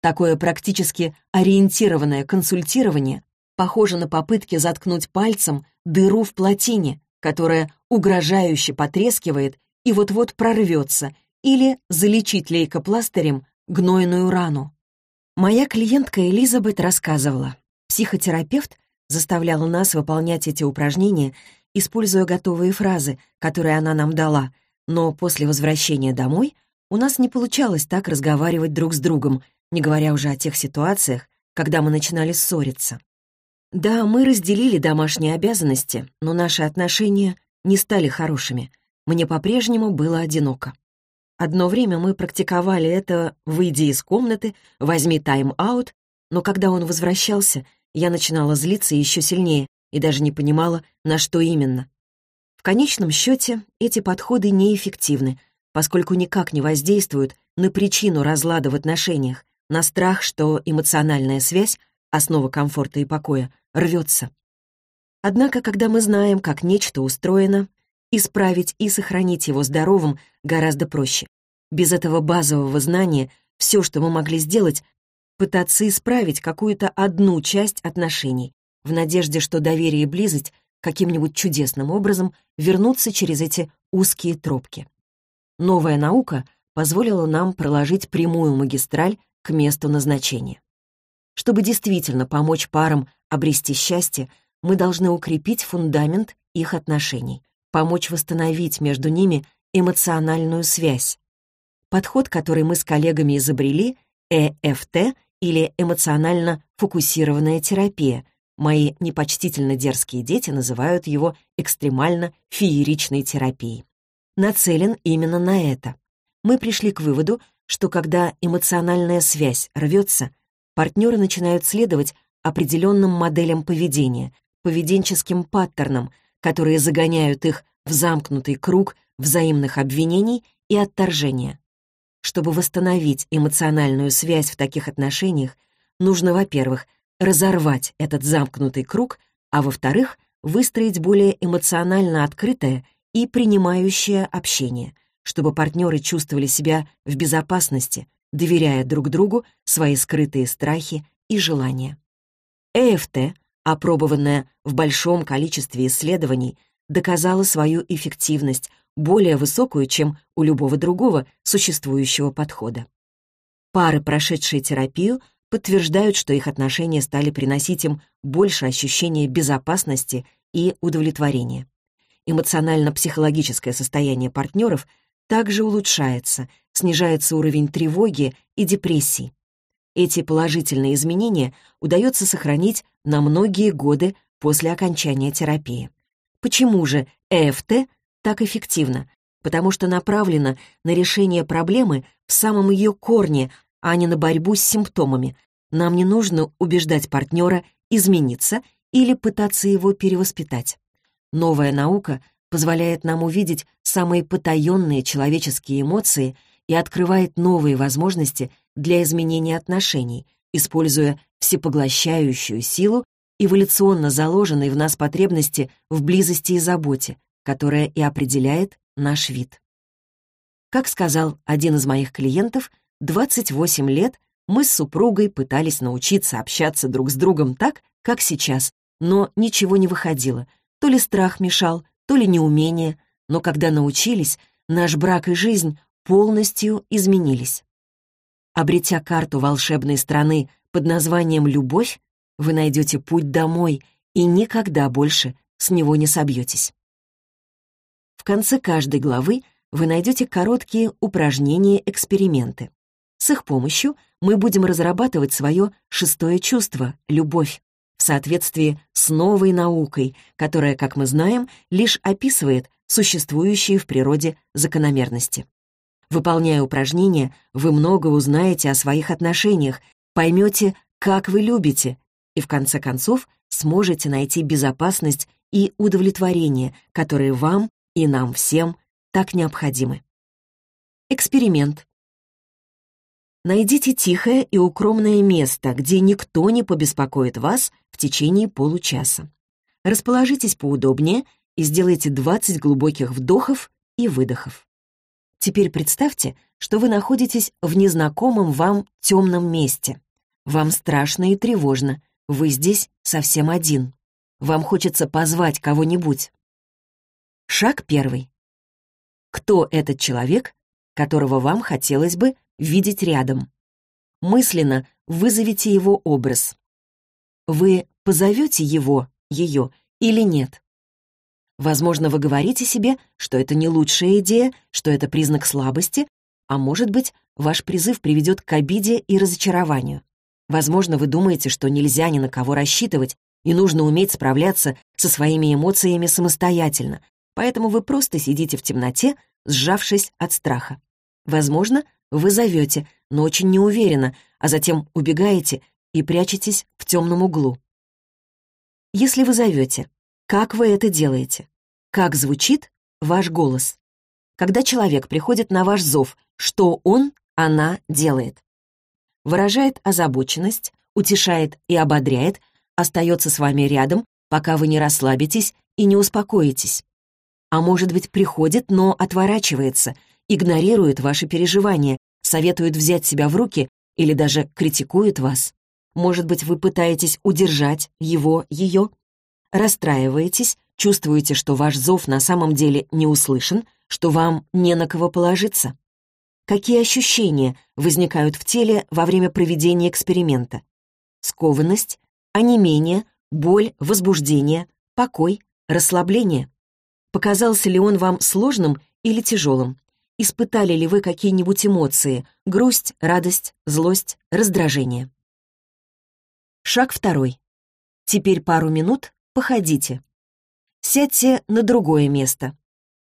Такое практически ориентированное консультирование похоже на попытки заткнуть пальцем дыру в плотине, которая угрожающе потрескивает и вот-вот прорвется, или залечить лейкопластырем гнойную рану. Моя клиентка Элизабет рассказывала, психотерапевт заставляла нас выполнять эти упражнения, используя готовые фразы, которые она нам дала, но после возвращения домой у нас не получалось так разговаривать друг с другом, не говоря уже о тех ситуациях, когда мы начинали ссориться. Да, мы разделили домашние обязанности, но наши отношения не стали хорошими. Мне по-прежнему было одиноко. Одно время мы практиковали это, выйдя из комнаты, возьми тайм-аут, но когда он возвращался, я начинала злиться еще сильнее и даже не понимала, на что именно. В конечном счете эти подходы неэффективны, поскольку никак не воздействуют на причину разлада в отношениях, на страх, что эмоциональная связь, основа комфорта и покоя, рвется. Однако, когда мы знаем, как нечто устроено, исправить и сохранить его здоровым гораздо проще. Без этого базового знания все, что мы могли сделать, пытаться исправить какую-то одну часть отношений, в надежде, что доверие и близость каким-нибудь чудесным образом вернутся через эти узкие тропки. Новая наука позволила нам проложить прямую магистраль к месту назначения. Чтобы действительно помочь парам обрести счастье, мы должны укрепить фундамент их отношений, помочь восстановить между ними эмоциональную связь. Подход, который мы с коллегами изобрели, ЭФТ или эмоционально фокусированная терапия. Мои непочтительно дерзкие дети называют его экстремально фееричной терапией. Нацелен именно на это. Мы пришли к выводу, что когда эмоциональная связь рвется, партнеры начинают следовать определенным моделям поведения, поведенческим паттернам, которые загоняют их в замкнутый круг взаимных обвинений и отторжения. Чтобы восстановить эмоциональную связь в таких отношениях, нужно, во-первых, разорвать этот замкнутый круг, а во-вторых, выстроить более эмоционально открытое и принимающее общение, чтобы партнеры чувствовали себя в безопасности, доверяя друг другу свои скрытые страхи и желания. ЭФТ, опробованная в большом количестве исследований, доказала свою эффективность, более высокую, чем у любого другого существующего подхода. Пары, прошедшие терапию, подтверждают, что их отношения стали приносить им больше ощущения безопасности и удовлетворения. Эмоционально-психологическое состояние партнеров также улучшается, снижается уровень тревоги и депрессии. Эти положительные изменения удается сохранить на многие годы после окончания терапии. Почему же ЭФТ так эффективно? Потому что направлено на решение проблемы в самом ее корне, а не на борьбу с симптомами. Нам не нужно убеждать партнера измениться или пытаться его перевоспитать. Новая наука позволяет нам увидеть самые потаенные человеческие эмоции и открывает новые возможности для изменения отношений, используя всепоглощающую силу эволюционно заложенной в нас потребности в близости и заботе, которая и определяет наш вид. Как сказал один из моих клиентов, 28 лет мы с супругой пытались научиться общаться друг с другом так, как сейчас, но ничего не выходило. То ли страх мешал, то ли неумение, но когда научились, наш брак и жизнь полностью изменились. Обретя карту волшебной страны под названием «Любовь», вы найдете путь домой и никогда больше с него не собьетесь. В конце каждой главы вы найдете короткие упражнения-эксперименты. С их помощью мы будем разрабатывать свое шестое чувство — любовь, в соответствии с новой наукой, которая, как мы знаем, лишь описывает существующие в природе закономерности. Выполняя упражнения, вы много узнаете о своих отношениях, поймете, как вы любите, и в конце концов сможете найти безопасность и удовлетворение, которые вам и нам всем так необходимы. Эксперимент. Найдите тихое и укромное место, где никто не побеспокоит вас в течение получаса. Расположитесь поудобнее и сделайте 20 глубоких вдохов и выдохов. Теперь представьте, что вы находитесь в незнакомом вам темном месте. Вам страшно и тревожно, вы здесь совсем один. Вам хочется позвать кого-нибудь. Шаг первый. Кто этот человек, которого вам хотелось бы видеть рядом? Мысленно вызовите его образ. Вы позовете его, ее или нет? Возможно, вы говорите себе, что это не лучшая идея, что это признак слабости, а может быть, ваш призыв приведет к обиде и разочарованию. Возможно, вы думаете, что нельзя ни на кого рассчитывать, и нужно уметь справляться со своими эмоциями самостоятельно, поэтому вы просто сидите в темноте, сжавшись от страха. Возможно, вы зовете, но очень неуверенно, а затем убегаете и прячетесь в темном углу. Если вы зовете, как вы это делаете? Как звучит ваш голос? Когда человек приходит на ваш зов, что он, она делает? Выражает озабоченность, утешает и ободряет, остается с вами рядом, пока вы не расслабитесь и не успокоитесь. А может быть, приходит, но отворачивается, игнорирует ваши переживания, советует взять себя в руки или даже критикует вас. Может быть, вы пытаетесь удержать его, ее? Расстраиваетесь, чувствуете, что ваш зов на самом деле не услышан, что вам не на кого положиться? Какие ощущения возникают в теле во время проведения эксперимента? Скованность, онемение, боль, возбуждение, покой, расслабление? Показался ли он вам сложным или тяжелым? Испытали ли вы какие-нибудь эмоции — грусть, радость, злость, раздражение? Шаг второй. Теперь пару минут походите. Сядьте на другое место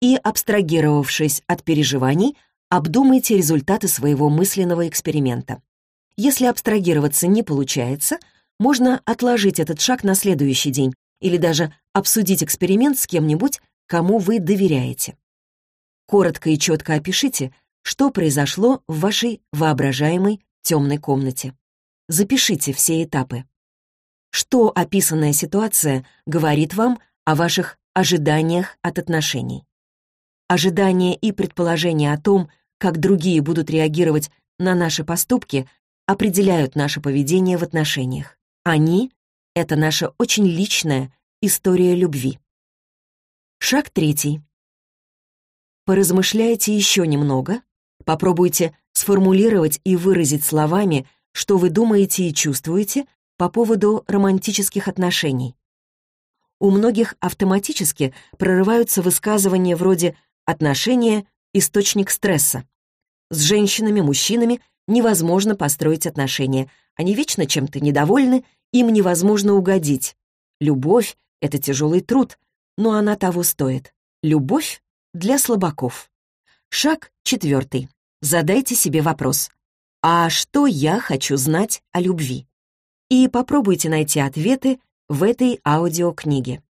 и, абстрагировавшись от переживаний, обдумайте результаты своего мысленного эксперимента. Если абстрагироваться не получается, можно отложить этот шаг на следующий день или даже обсудить эксперимент с кем-нибудь, кому вы доверяете. Коротко и четко опишите, что произошло в вашей воображаемой темной комнате. Запишите все этапы. Что описанная ситуация говорит вам о ваших ожиданиях от отношений? Ожидания и предположения о том, как другие будут реагировать на наши поступки, определяют наше поведение в отношениях. Они — это наша очень личная история любви. Шаг третий. Поразмышляйте еще немного, попробуйте сформулировать и выразить словами, что вы думаете и чувствуете по поводу романтических отношений. У многих автоматически прорываются высказывания вроде «отношения — источник стресса». С женщинами, мужчинами невозможно построить отношения. Они вечно чем-то недовольны, им невозможно угодить. Любовь — это тяжелый труд, но она того стоит. Любовь для слабаков. Шаг четвертый. Задайте себе вопрос. А что я хочу знать о любви? И попробуйте найти ответы в этой аудиокниге.